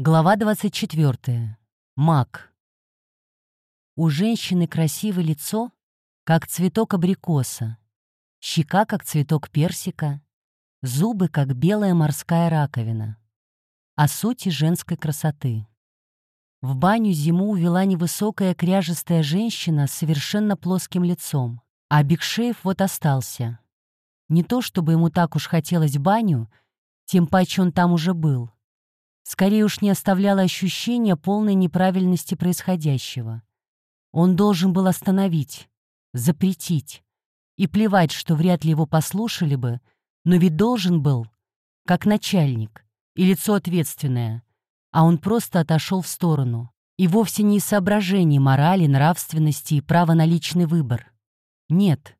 Глава 24. Мак. У женщины красивое лицо, как цветок абрикоса, щека, как цветок персика, зубы, как белая морская раковина. О сути женской красоты. В баню зиму увела невысокая кряжестая женщина с совершенно плоским лицом, а Бигшеев вот остался. Не то чтобы ему так уж хотелось баню, тем паче он там уже был — скорее уж не оставляло ощущения полной неправильности происходящего. Он должен был остановить, запретить. И плевать, что вряд ли его послушали бы, но ведь должен был, как начальник и лицо ответственное, а он просто отошел в сторону. И вовсе не из соображений морали, нравственности и права на личный выбор. Нет,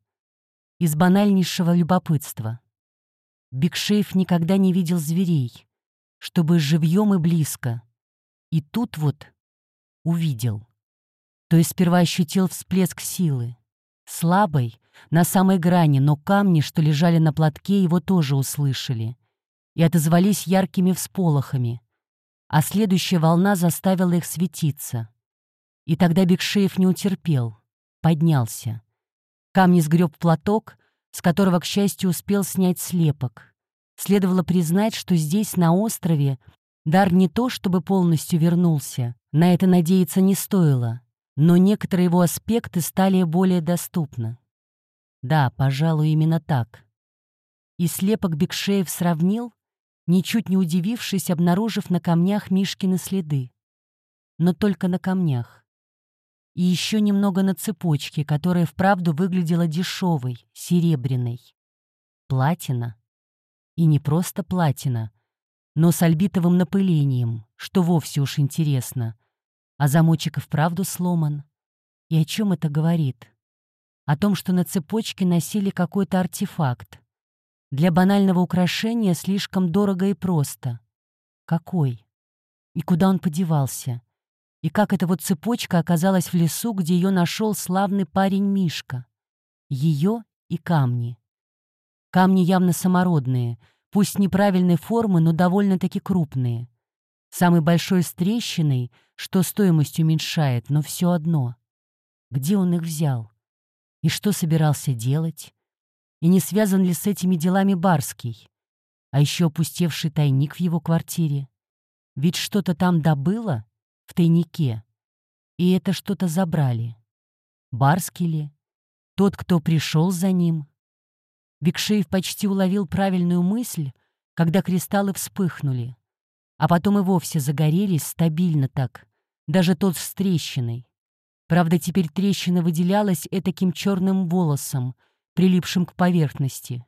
из банальнейшего любопытства. Бигшейф никогда не видел зверей чтобы живьем и близко. И тут вот увидел. То есть сперва ощутил всплеск силы. Слабой, на самой грани, но камни, что лежали на платке, его тоже услышали. И отозвались яркими всполохами. А следующая волна заставила их светиться. И тогда Бекшеев не утерпел. Поднялся. Камни сгреб платок, с которого, к счастью, успел снять слепок. Следовало признать, что здесь, на острове, дар не то чтобы полностью вернулся, на это надеяться не стоило, но некоторые его аспекты стали более доступны. Да, пожалуй, именно так. И слепок Бекшеев сравнил, ничуть не удивившись, обнаружив на камнях Мишкины следы. Но только на камнях. И еще немного на цепочке, которая вправду выглядела дешевой, серебряной. Платина. И не просто платина, но с альбитовым напылением, что вовсе уж интересно. А замочек и вправду сломан. И о чем это говорит? О том, что на цепочке носили какой-то артефакт. Для банального украшения слишком дорого и просто. Какой? И куда он подевался? И как эта вот цепочка оказалась в лесу, где ее нашел славный парень Мишка? Ее и камни. Камни явно самородные, пусть неправильной формы, но довольно-таки крупные. Самый большой с трещиной, что стоимость уменьшает, но все одно. Где он их взял? И что собирался делать? И не связан ли с этими делами Барский? А еще опустевший тайник в его квартире. Ведь что-то там добыло в тайнике, и это что-то забрали. Барский ли? Тот, кто пришел за ним? Бекшеев почти уловил правильную мысль, когда кристаллы вспыхнули, а потом и вовсе загорелись стабильно так, даже тот с трещиной. Правда, теперь трещина выделялась этаким черным волосом, прилипшим к поверхности.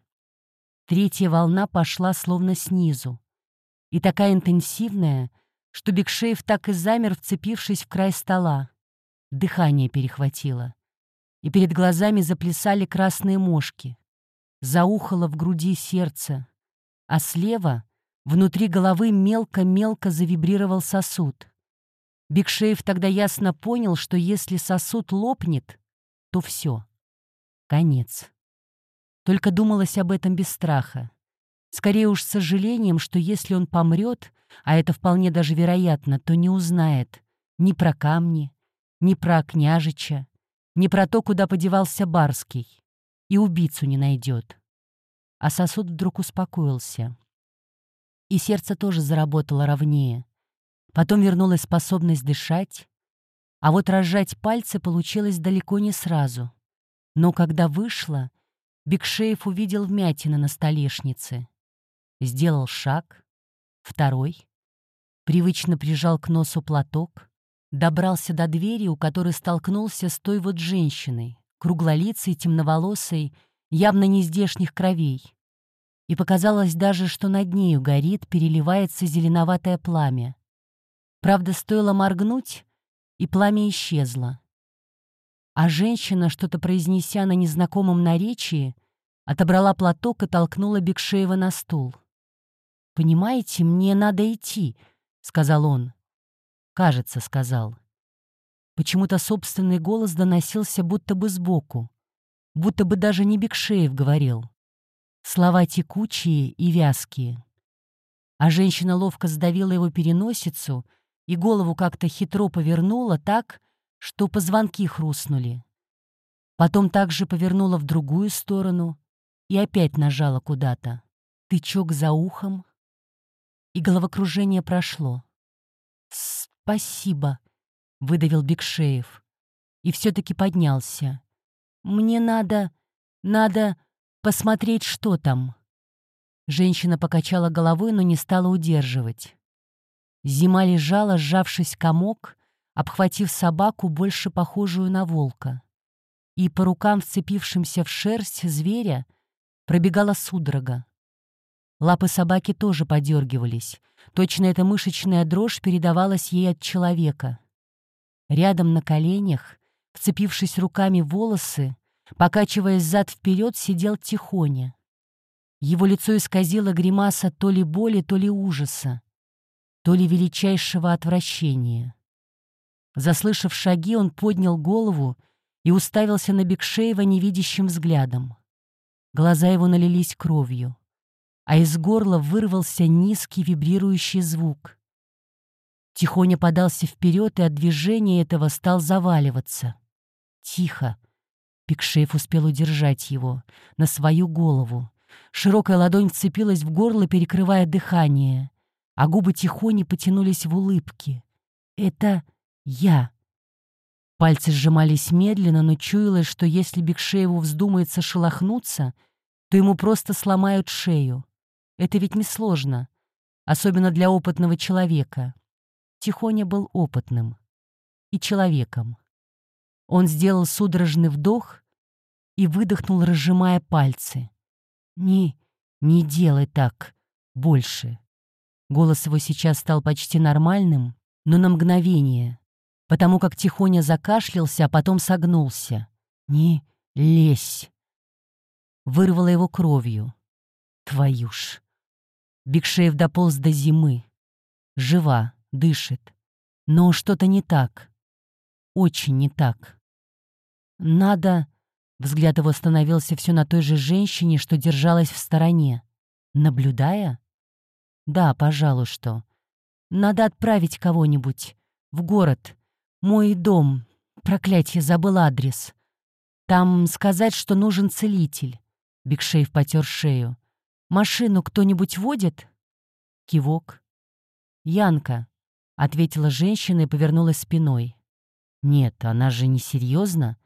Третья волна пошла словно снизу. И такая интенсивная, что Бекшеев так и замер, вцепившись в край стола. Дыхание перехватило. И перед глазами заплясали красные мошки заухало в груди сердце, а слева, внутри головы, мелко-мелко завибрировал сосуд. Бигшеев тогда ясно понял, что если сосуд лопнет, то все. Конец. Только думалось об этом без страха. Скорее уж с сожалением, что если он помрет, а это вполне даже вероятно, то не узнает ни про камни, ни про княжича, ни про то, куда подевался Барский и убийцу не найдет. А сосуд вдруг успокоился. И сердце тоже заработало ровнее. Потом вернулась способность дышать, а вот разжать пальцы получилось далеко не сразу. Но когда вышло, Бекшеев увидел вмятины на столешнице. Сделал шаг, второй, привычно прижал к носу платок, добрался до двери, у которой столкнулся с той вот женщиной, круглолицей, темноволосой, явно не здешних кровей. И показалось даже, что над нею горит, переливается зеленоватое пламя. Правда, стоило моргнуть, и пламя исчезло. А женщина, что-то произнеся на незнакомом наречии, отобрала платок и толкнула Бекшеева на стул. «Понимаете, мне надо идти», — сказал он. «Кажется», — сказал. Почему-то собственный голос доносился будто бы сбоку, будто бы даже не Бекшеев говорил. Слова текучие и вязкие. а женщина ловко сдавила его переносицу и голову как-то хитро повернула так, что позвонки хрустнули. Потом также повернула в другую сторону и опять нажала куда-то. Тычок за ухом, и головокружение прошло. «Спасибо», — выдавил Бекшеев. И все-таки поднялся. «Мне надо... надо посмотреть, что там». Женщина покачала головой, но не стала удерживать. Зима лежала, сжавшись комок, обхватив собаку, больше похожую на волка. И по рукам, вцепившимся в шерсть зверя, пробегала судорога. Лапы собаки тоже подергивались. Точно эта мышечная дрожь передавалась ей от человека. Рядом на коленях, вцепившись руками в волосы, покачиваясь зад-вперед, сидел Тихоня. Его лицо исказило гримаса то ли боли, то ли ужаса, то ли величайшего отвращения. Заслышав шаги, он поднял голову и уставился на Бекшеева невидящим взглядом. Глаза его налились кровью а из горла вырвался низкий вибрирующий звук. Тихоня подался вперед и от движения этого стал заваливаться. Тихо. Пикшеев успел удержать его на свою голову. Широкая ладонь вцепилась в горло, перекрывая дыхание, а губы Тихони потянулись в улыбки. «Это я». Пальцы сжимались медленно, но чуялось, что если Бекшееву вздумается шелохнуться, то ему просто сломают шею. Это ведь несложно, особенно для опытного человека. Тихоня был опытным и человеком. Он сделал судорожный вдох и выдохнул, разжимая пальцы. «Не, не делай так больше». Голос его сейчас стал почти нормальным, но на мгновение, потому как Тихоня закашлялся, а потом согнулся. «Не лезь!» Вырвало его кровью. «Твою ж!» Бигшеев дополз до зимы. Жива, дышит. Но что-то не так. Очень не так. Надо... Взгляд его остановился все на той же женщине, что держалась в стороне. Наблюдая? Да, пожалуй, что. Надо отправить кого-нибудь. В город. Мой дом. Проклятье, забыл адрес. Там сказать, что нужен целитель. Бигшеев потер шею. «Машину кто-нибудь водит?» Кивок. «Янка», — ответила женщина и повернулась спиной. «Нет, она же не серьезно.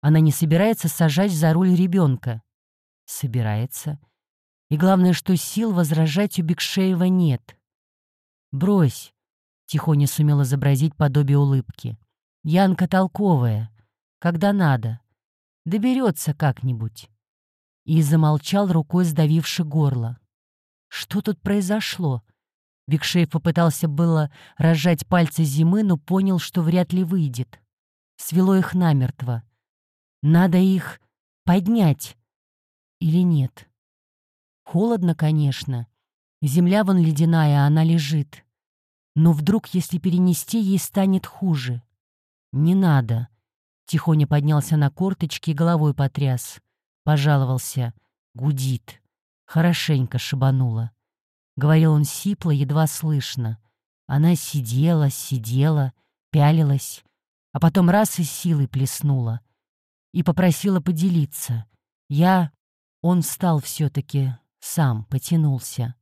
Она не собирается сажать за руль ребенка». «Собирается. И главное, что сил возражать у Бекшеева нет». «Брось», — тихоня сумел изобразить подобие улыбки. «Янка толковая. Когда надо. Доберется как-нибудь» и замолчал, рукой сдавивши горло. Что тут произошло? Бекшеев попытался было разжать пальцы зимы, но понял, что вряд ли выйдет. Свело их намертво. Надо их поднять. Или нет? Холодно, конечно. Земля вон ледяная, а она лежит. Но вдруг, если перенести, ей станет хуже. Не надо. Тихоня поднялся на корточки и головой потряс. Пожаловался. Гудит. Хорошенько шибанула. Говорил он сипло, едва слышно. Она сидела, сидела, пялилась, а потом раз и силой плеснула. И попросила поделиться. Я... Он встал все-таки, сам, потянулся.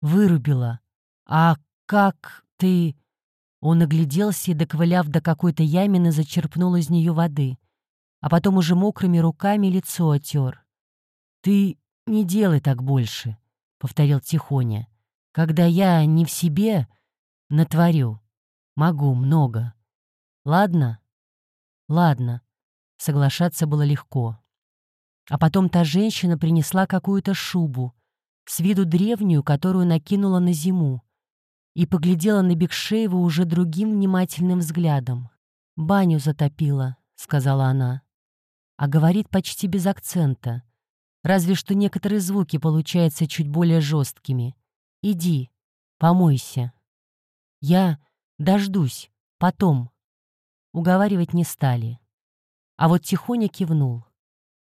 Вырубила. «А как ты...» Он огляделся и, доковыляв до какой-то ямины, зачерпнул из нее воды а потом уже мокрыми руками лицо отер. «Ты не делай так больше», — повторил Тихоня. «Когда я не в себе, натворю. Могу много. Ладно?» «Ладно». Соглашаться было легко. А потом та женщина принесла какую-то шубу, с виду древнюю, которую накинула на зиму, и поглядела на Бекшеева уже другим внимательным взглядом. «Баню затопила», — сказала она а говорит почти без акцента. Разве что некоторые звуки получаются чуть более жесткими. «Иди, помойся». «Я дождусь, потом». Уговаривать не стали. А вот тихоня кивнул.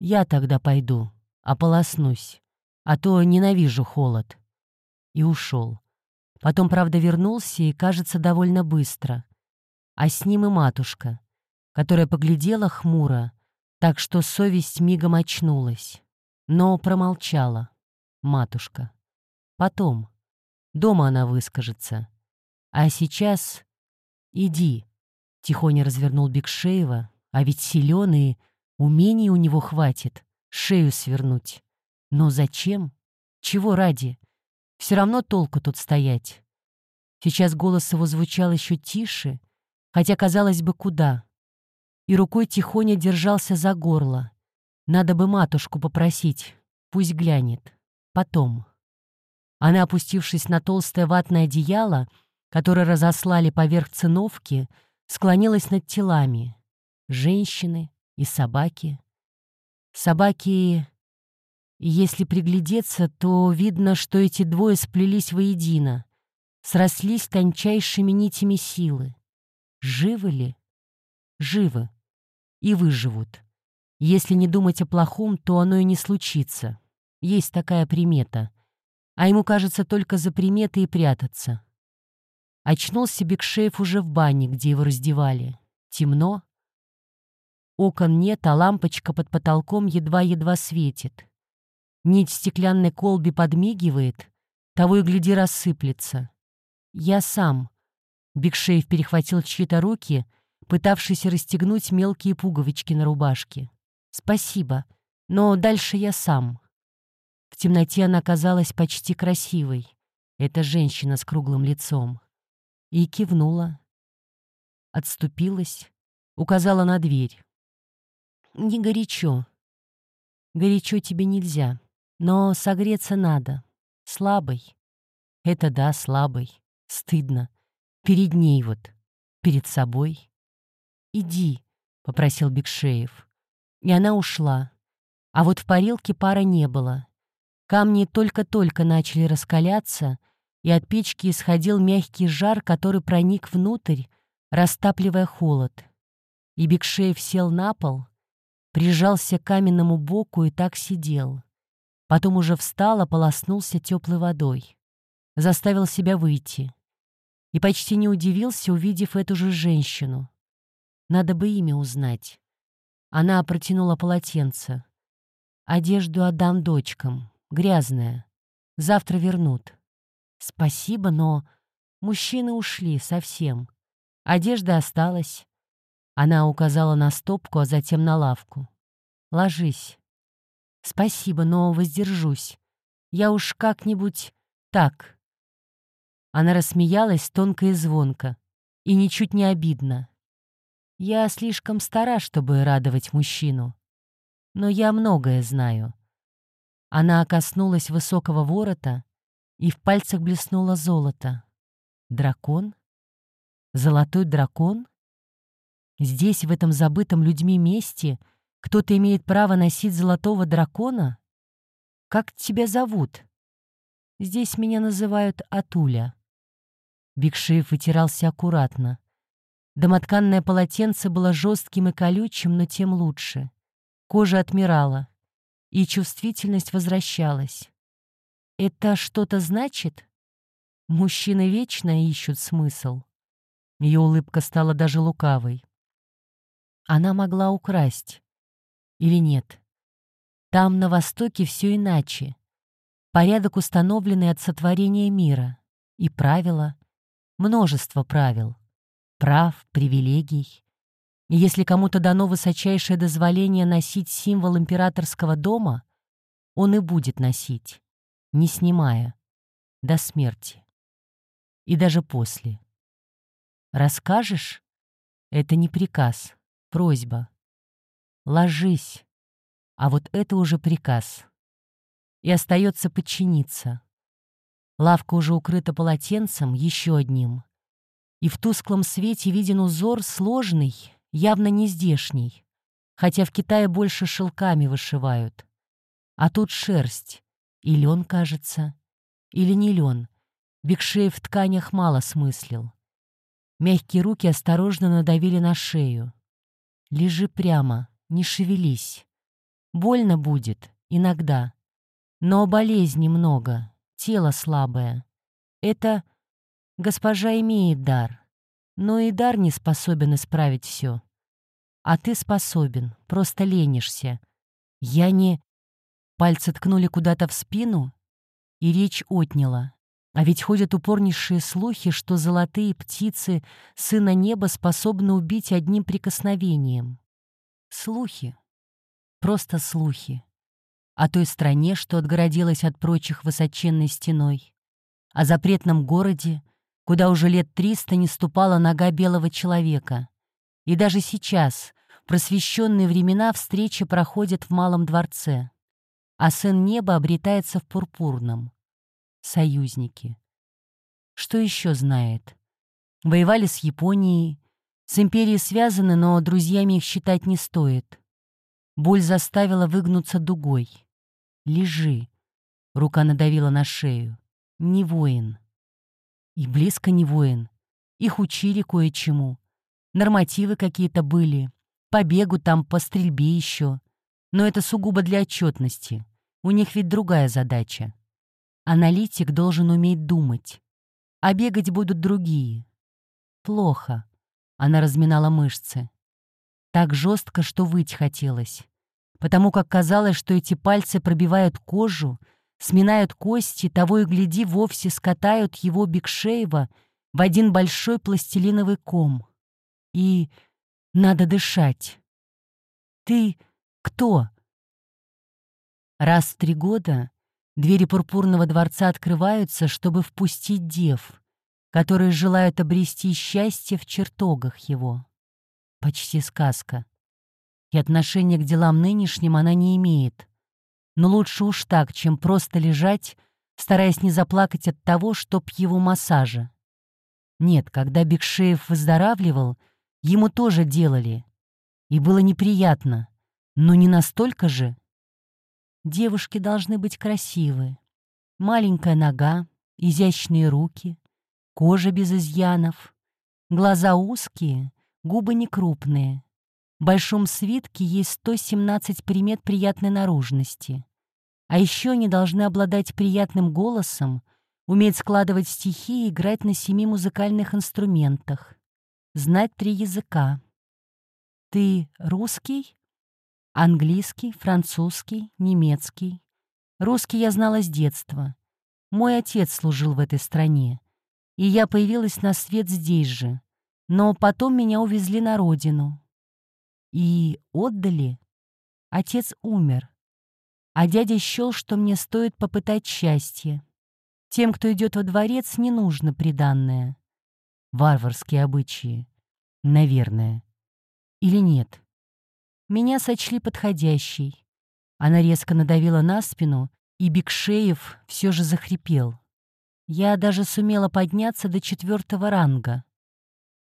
«Я тогда пойду, ополоснусь, а то ненавижу холод». И ушел, Потом, правда, вернулся и, кажется, довольно быстро. А с ним и матушка, которая поглядела хмуро, так что совесть мигом очнулась. Но промолчала. Матушка. Потом. Дома она выскажется. А сейчас иди. Тихоня развернул Бекшеева, а ведь силен и умений у него хватит шею свернуть. Но зачем? Чего ради? Все равно толку тут стоять. Сейчас голос его звучал еще тише, хотя, казалось бы, куда. И рукой тихоня держался за горло. Надо бы матушку попросить, пусть глянет. Потом. Она, опустившись на толстое ватное одеяло, которое разослали поверх циновки, склонилась над телами. Женщины и собаки. Собаки если приглядеться, то видно, что эти двое сплелись воедино, срослись тончайшими нитями силы. Живы ли? Живы. И выживут. Если не думать о плохом, то оно и не случится. Есть такая примета. А ему кажется только за приметой и прятаться. Очнулся Бекшеев уже в бане, где его раздевали. Темно. Окон нет, а лампочка под потолком едва-едва светит. Нить стеклянной колби подмигивает, того и гляди рассыплется. Я сам. Бигшеев перехватил чьи-то руки, пытавшийся расстегнуть мелкие пуговички на рубашке. Спасибо, но дальше я сам. В темноте она казалась почти красивой. Эта женщина с круглым лицом. И кивнула. Отступилась, указала на дверь. «Не горячо. Горячо тебе нельзя. Но согреться надо. Слабый. Это да, слабый. Стыдно. Перед ней вот. Перед собой. «Иди», — попросил Бекшеев. И она ушла. А вот в парилке пара не было. Камни только-только начали раскаляться, и от печки исходил мягкий жар, который проник внутрь, растапливая холод. И Бекшеев сел на пол, прижался к каменному боку и так сидел. Потом уже встал, ополоснулся теплой водой. Заставил себя выйти. И почти не удивился, увидев эту же женщину. Надо бы имя узнать. Она протянула полотенце. Одежду отдам дочкам. Грязная. Завтра вернут. Спасибо, но... Мужчины ушли совсем. Одежда осталась. Она указала на стопку, а затем на лавку. «Ложись. «Спасибо, но воздержусь. Я уж как-нибудь так». Она рассмеялась тонко и звонко, и ничуть не обидно. «Я слишком стара, чтобы радовать мужчину. Но я многое знаю». Она коснулась высокого ворота, и в пальцах блеснуло золото. «Дракон? Золотой дракон?» Здесь, в этом забытом людьми месте — кто-то имеет право носить золотого дракона? Как тебя зовут? Здесь меня называют Атуля. Бигшиев вытирался аккуратно. Домотканное полотенце было жестким и колючим, но тем лучше. Кожа отмирала, и чувствительность возвращалась. Это что-то значит? Мужчины вечно ищут смысл. Ее улыбка стала даже лукавой. Она могла украсть. Или нет? Там, на Востоке, все иначе. Порядок, установленный от сотворения мира. И правила. Множество правил. Прав, привилегий. И если кому-то дано высочайшее дозволение носить символ императорского дома, он и будет носить, не снимая, до смерти. И даже после. Расскажешь? Это не приказ, просьба. Ложись. А вот это уже приказ. И остается подчиниться. Лавка уже укрыта полотенцем, еще одним. И в тусклом свете виден узор сложный, явно не здешний. Хотя в Китае больше шелками вышивают. А тут шерсть. И лен, кажется. Или не лен. Бекшеев в тканях мало смыслил. Мягкие руки осторожно надавили на шею. Лежи прямо, не шевелись. Больно будет, иногда. Но болезни много, тело слабое. Это Госпожа имеет дар, но и дар не способен исправить все. А ты способен, просто ленишься. Я не... Пальцы ткнули куда-то в спину, и речь отняла. А ведь ходят упорнейшие слухи, что золотые птицы сына неба способны убить одним прикосновением. Слухи. Просто слухи. О той стране, что отгородилась от прочих высоченной стеной. О запретном городе, куда уже лет триста не ступала нога белого человека. И даже сейчас, просвещенные времена, встречи проходят в Малом дворце. А сын неба обретается в пурпурном. Союзники. Что еще знает? Воевали с Японией, с империей связаны, но друзьями их считать не стоит. Боль заставила выгнуться дугой. «Лежи», — рука надавила на шею. «Не воин». И близко не воин. Их учили кое-чему. Нормативы какие-то были. По бегу там, по стрельбе еще. Но это сугубо для отчетности. У них ведь другая задача. Аналитик должен уметь думать. А бегать будут другие. Плохо. Она разминала мышцы. Так жестко, что выть хотелось. Потому как казалось, что эти пальцы пробивают кожу, сминают кости, того и гляди, вовсе скатают его Бекшеева в один большой пластилиновый ком. И надо дышать. Ты кто? Раз в три года двери Пурпурного дворца открываются, чтобы впустить дев, которые желают обрести счастье в чертогах его. Почти сказка. И отношения к делам нынешним она не имеет. Но лучше уж так, чем просто лежать, стараясь не заплакать от того, чтоб его массажа. Нет, когда Бекшеев выздоравливал, ему тоже делали. И было неприятно, но не настолько же. Девушки должны быть красивы. Маленькая нога, изящные руки, Кожа без изъянов, глаза узкие, губы некрупные. Большом свитке есть 117 примет приятной наружности. А еще они должны обладать приятным голосом, уметь складывать стихи и играть на семи музыкальных инструментах, знать три языка. Ты русский? Английский, французский, немецкий. Русский я знала с детства. Мой отец служил в этой стране и я появилась на свет здесь же. Но потом меня увезли на родину. И отдали. Отец умер. А дядя счел, что мне стоит попытать счастье. Тем, кто идет во дворец, не нужно приданное. Варварские обычаи. Наверное. Или нет? Меня сочли подходящей. Она резко надавила на спину, и Бекшеев все же захрипел. Я даже сумела подняться до четвертого ранга.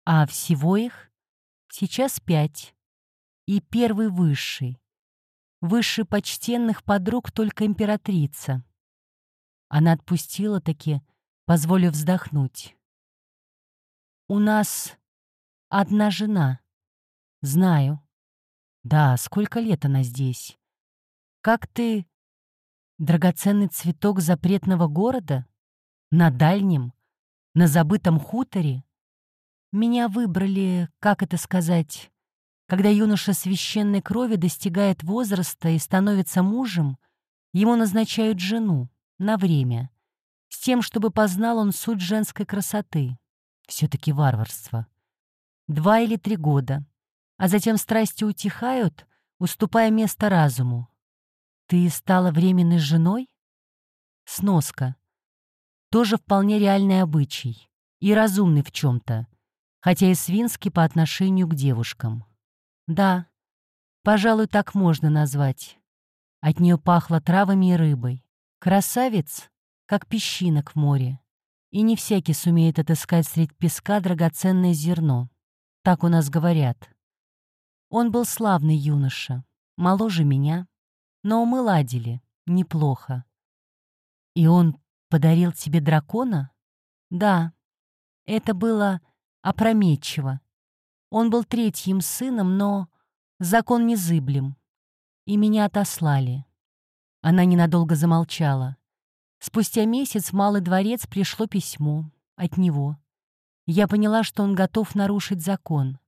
А всего их сейчас пять. И первый высший. Выше почтенных подруг только императрица. Она отпустила таки, позволив вздохнуть. «У нас одна жена. Знаю. Да, сколько лет она здесь? Как ты... Драгоценный цветок запретного города?» На дальнем? На забытом хуторе? Меня выбрали, как это сказать, когда юноша священной крови достигает возраста и становится мужем, ему назначают жену на время, с тем, чтобы познал он суть женской красоты. Все-таки варварство. Два или три года, а затем страсти утихают, уступая место разуму. Ты стала временной женой? Сноска тоже вполне реальный обычай и разумный в чем-то, хотя и свинский по отношению к девушкам. Да, пожалуй, так можно назвать. От нее пахло травами и рыбой. Красавец, как песчинок в море. И не всякий сумеет отыскать средь песка драгоценное зерно. Так у нас говорят. Он был славный юноша, моложе меня, но мы ладили, неплохо. И он подарил тебе дракона? Да, это было опрометчиво. Он был третьим сыном, но закон незыблем. И меня отослали. Она ненадолго замолчала. Спустя месяц в Малый дворец пришло письмо от него. Я поняла, что он готов нарушить закон.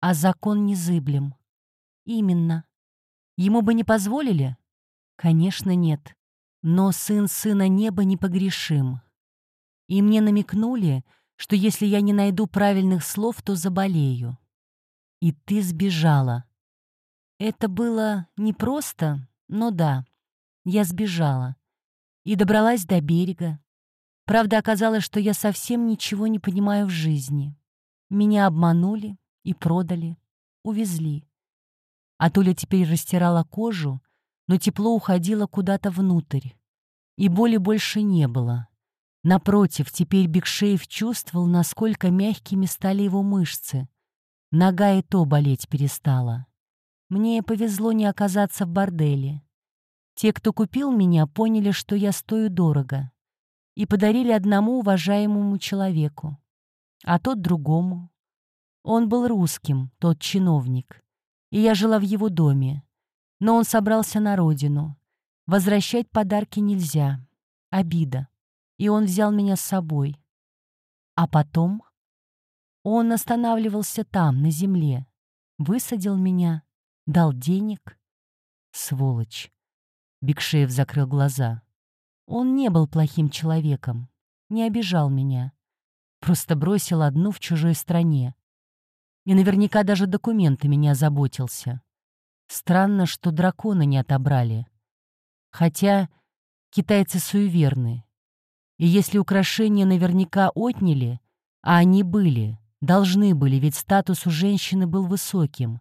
А закон незыблем. Именно. Ему бы не позволили? Конечно, нет. Но сын сына неба непогрешим. И мне намекнули, что если я не найду правильных слов, то заболею. И ты сбежала. Это было непросто, но да, я сбежала. И добралась до берега. Правда, оказалось, что я совсем ничего не понимаю в жизни. Меня обманули и продали, увезли. А Туля теперь растирала кожу, но тепло уходило куда-то внутрь. И боли больше не было. Напротив, теперь Бекшеев чувствовал, насколько мягкими стали его мышцы. Нога и то болеть перестала. Мне повезло не оказаться в борделе. Те, кто купил меня, поняли, что я стою дорого, и подарили одному уважаемому человеку, а тот другому. Он был русским, тот чиновник, и я жила в его доме. Но он собрался на родину. Возвращать подарки нельзя. Обида. И он взял меня с собой. А потом он останавливался там, на земле, высадил меня, дал денег. Сволочь. Бекшеев закрыл глаза. Он не был плохим человеком, не обижал меня. Просто бросил одну в чужой стране и наверняка даже документами не озаботился. Странно, что дракона не отобрали. Хотя китайцы суеверны. И если украшения наверняка отняли, а они были, должны были, ведь статус у женщины был высоким,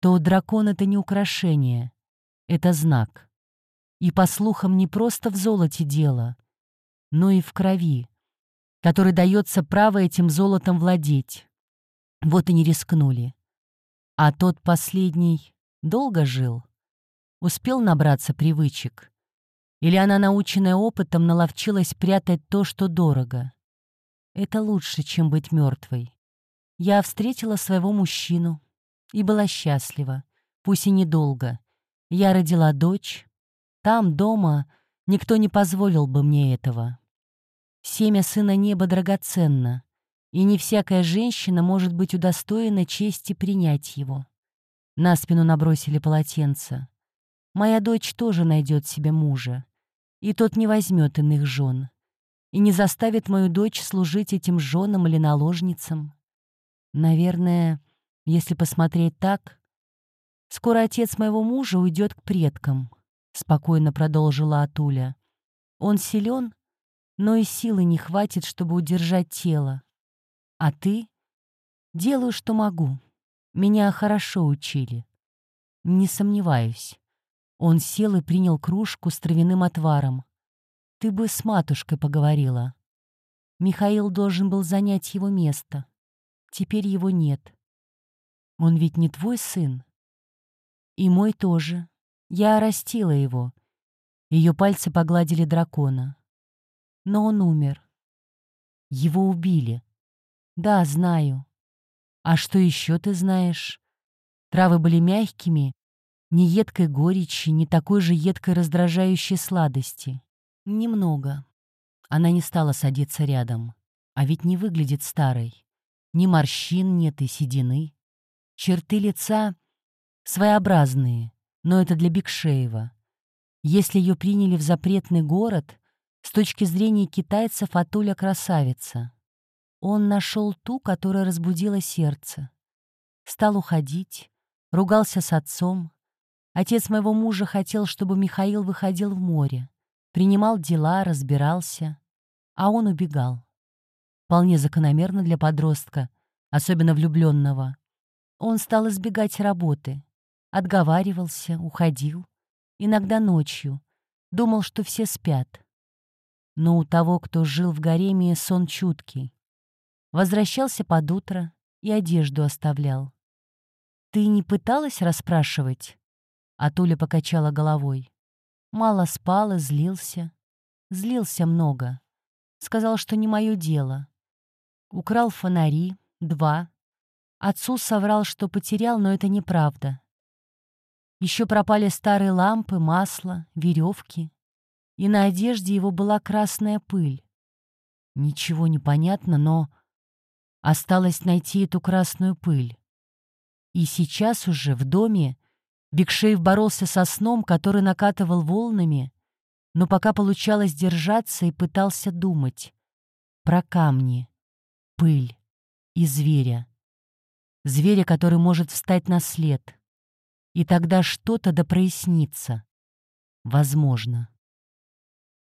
то дракон — это не украшение, это знак. И, по слухам, не просто в золоте дело, но и в крови, которой дается право этим золотом владеть. Вот и не рискнули. А тот последний долго жил? Успел набраться привычек? Или она, наученная опытом, наловчилась прятать то, что дорого? Это лучше, чем быть мертвой. Я встретила своего мужчину и была счастлива, пусть и недолго. Я родила дочь. Там, дома, никто не позволил бы мне этого. Семя сына неба драгоценно и не всякая женщина может быть удостоена чести принять его. На спину набросили полотенце. Моя дочь тоже найдет себе мужа, и тот не возьмет иных жен, и не заставит мою дочь служить этим женам или наложницам. Наверное, если посмотреть так, скоро отец моего мужа уйдет к предкам, спокойно продолжила Атуля. Он силен, но и силы не хватит, чтобы удержать тело. А ты? Делаю, что могу. Меня хорошо учили. Не сомневаюсь. Он сел и принял кружку с травяным отваром. Ты бы с матушкой поговорила. Михаил должен был занять его место. Теперь его нет. Он ведь не твой сын. И мой тоже. Я растила его. Ее пальцы погладили дракона. Но он умер. Его убили. «Да, знаю». «А что еще ты знаешь?» Травы были мягкими, ни едкой горечи, ни такой же едкой раздражающей сладости. Немного. Она не стала садиться рядом. А ведь не выглядит старой. Ни морщин нет и седины. Черты лица своеобразные, но это для Бекшеева. Если ее приняли в запретный город, с точки зрения китайцев Атуля красавица. Он нашел ту, которая разбудила сердце. Стал уходить, ругался с отцом. Отец моего мужа хотел, чтобы Михаил выходил в море, принимал дела, разбирался, а он убегал. Вполне закономерно для подростка, особенно влюбленного. Он стал избегать работы, отговаривался, уходил, иногда ночью, думал, что все спят. Но у того, кто жил в гареме, сон чуткий. Возвращался под утро и одежду оставлял. «Ты не пыталась расспрашивать?» А Туля покачала головой. Мало спал и злился. Злился много. Сказал, что не мое дело. Украл фонари, два. Отцу соврал, что потерял, но это неправда. Еще пропали старые лампы, масло, веревки. И на одежде его была красная пыль. Ничего не понятно, но Осталось найти эту красную пыль. И сейчас уже в доме Бекшеев боролся со сном, который накатывал волнами, но пока получалось держаться и пытался думать про камни, пыль и зверя. Зверя, который может встать на след. И тогда что-то да. Возможно.